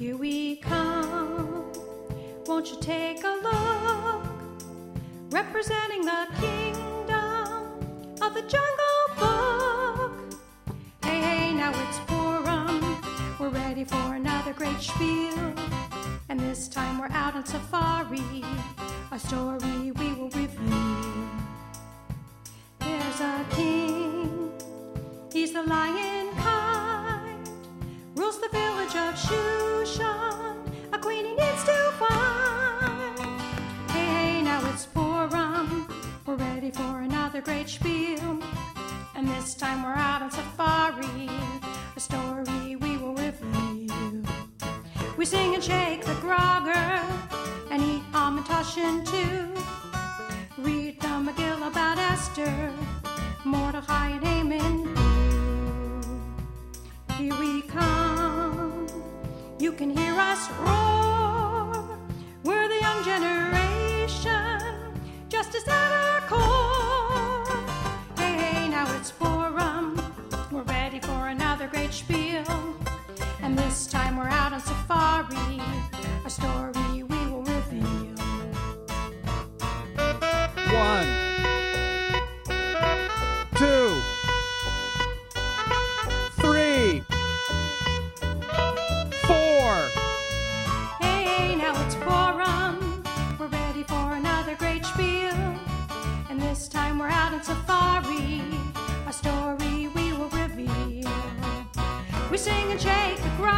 Here we come. Won't you take a look? Representing the kingdom of the jungle book. Hey, hey, now it's Purim. We're ready for another great spiel. And this time we're out on safari. A story we will reveal. There's a king. He's the lion this time we're out on safari. A story we will reveal. We sing and shake the grogger and eat hamantashen too. Read the Megillah about Esther, Mordecai and Haman. Here we come. You can hear us roar. For another great spiel. And this time we're out on safari. We sing and shake the grogger